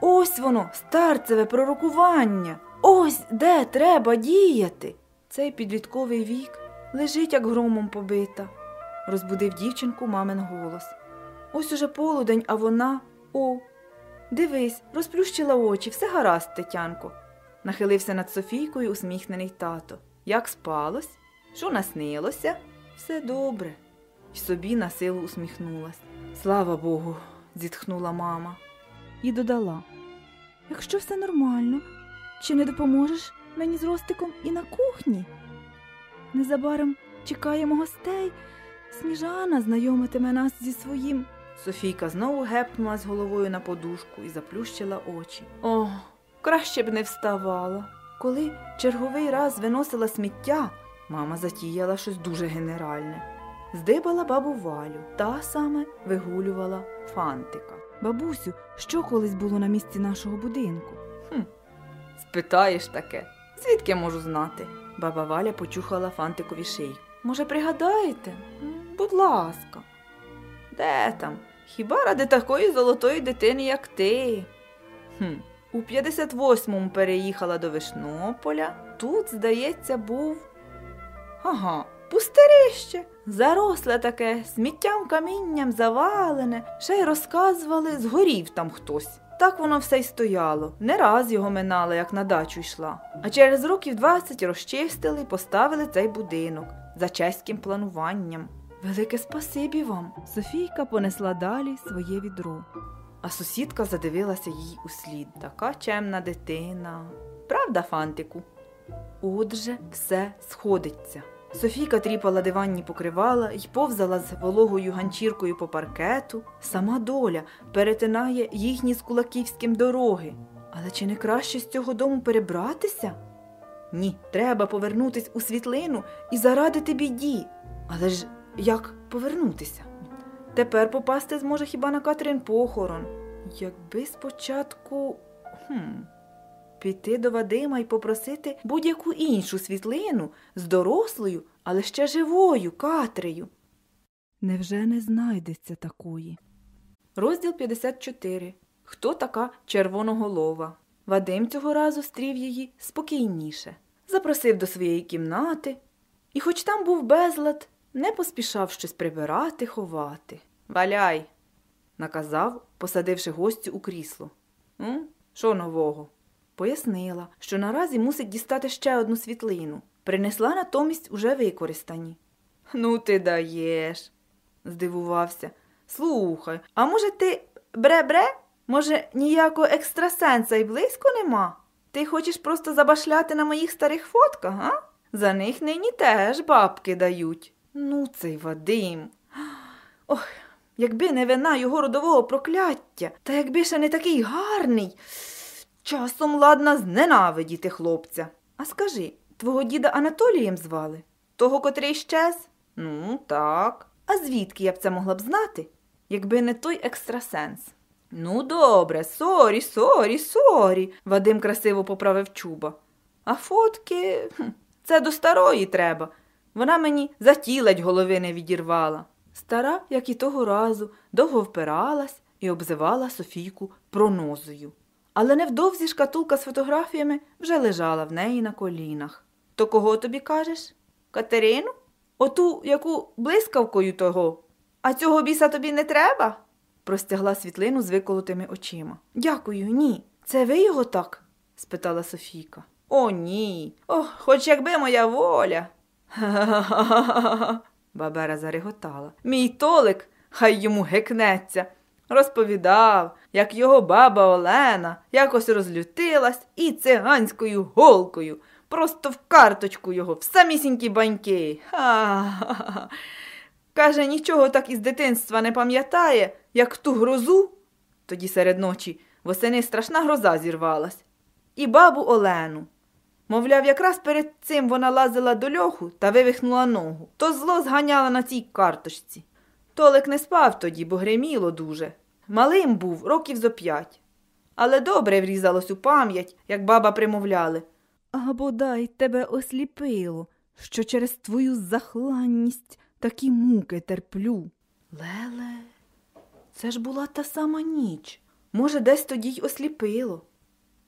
Ось воно, старцеве пророкування. Ось де треба діяти. Цей підлітковий вік лежить, як громом побита, розбудив дівчинку мамин голос. Ось уже полудень, а вона. О, дивись, розплющила очі, все гаразд, Тетянко. Нахилився над Софійкою усміхнений тато. Як спалось? Що наснилося? Все добре. І собі на силу усміхнулась. Слава Богу, зітхнула мама. І додала Якщо все нормально, чи не допоможеш мені з Ростиком і на кухні? Незабаром чекаємо гостей. Сніжана знайомитиме нас зі своїм. Софійка знову гепнулась головою на подушку і заплющила очі. О, краще б не вставала. Коли черговий раз виносила сміття, мама затіяла щось дуже генеральне. Здибала бабу Валю, та саме вигулювала фантика. Бабусю, що колись було на місці нашого будинку? Хм, спитаєш таке. Звідки можу знати? Баба Валя почухала фантикові шию. Може, пригадаєте? Будь ласка. Де там? Хіба ради такої золотої дитини, як ти? Хм. У 58-му переїхала до Вишнополя. Тут, здається, був. Ага, пустирище. Заросле таке, сміттям камінням завалене. Ще й розказували, згорів там хтось. Так воно все й стояло. Не раз його минала, як на дачу йшла. А через років 20 розчистили і поставили цей будинок за чеським плануванням. Велике спасибі вам. Софійка понесла далі своє відро. А сусідка задивилася їй услід. Така чемна дитина. Правда, фантику? Отже, все сходиться. Софійка тріпала диванні покривала й повзала з вологою ганчіркою по паркету. Сама доля перетинає їхні з кулаківським дороги. Але чи не краще з цього дому перебратися? Ні, треба повернутись у світлину і зарадити біді. Але ж як повернутися? Тепер попасти зможе хіба на Катрин похорон. Якби спочатку. Хм. Піти до Вадима і попросити будь-яку іншу світлину з дорослою, але ще живою Катрею. Невже не знайдеться такої? Розділ 54. Хто така червоноголова? Вадим цього разу стрів її спокійніше. Запросив до своєї кімнати, і, хоч там був безлад, не поспішав щось прибирати, ховати. Валяй, наказав, посадивши гостю у крісло. «М? Що нового? Пояснила, що наразі мусить дістати ще одну світлину. Принесла натомість уже використані. Ну, ти даєш, здивувався. Слухай, а може ти бре-бре? Може, ніякого екстрасенса й близько нема? Ти хочеш просто забашляти на моїх старих фотках, га? За них нині теж бабки дають. Ну, цей Вадим. Ох, якби не вина його родового прокляття, та якби ще не такий гарний. Часом ладна зненавидіти хлопця. А скажи, твого діда Анатолієм звали? Того, котрий щез? Ну, так. А звідки я б це могла б знати, якби не той екстрасенс? Ну, добре, sorry, sorry, sorry, Вадим красиво поправив чуба. А фотки це до старої треба. Вона мені затілать голови не відірвала. Стара, як і того разу, довго впиралась і обзивала Софійку пронозою. Але невдовзі шкатулка з фотографіями вже лежала в неї на колінах. То кого тобі кажеш? Катерину? Оту, яку блискавкою того. А цього біса тобі не треба? простягла світлину з виколотими очима. Дякую, ні. Це ви його так? спитала Софійка. О, ні. Ох, хоч якби моя воля. Ха-ха-ха. Бабера зареготала. Мій толик, хай йому гекнеться. Розповідав, як його баба Олена якось розлютилась і циганською голкою, просто в карточку його, в самісінькі баньки. Ха-ха-ха. Каже, нічого так із дитинства не пам'ятає, як ту грозу. Тоді серед ночі восени страшна гроза зірвалась. І бабу Олену. Мовляв, якраз перед цим вона лазила до льоху та вивихнула ногу, то зло зганяла на цій карточці. Толик не спав тоді, бо гриміло дуже. Малим був років зо п'ять. Але добре врізалось у пам'ять, як баба примовляли. А бодай тебе осліпило, що через твою захланність такі муки терплю. Леле, це ж була та сама ніч. Може, десь тоді й осліпило.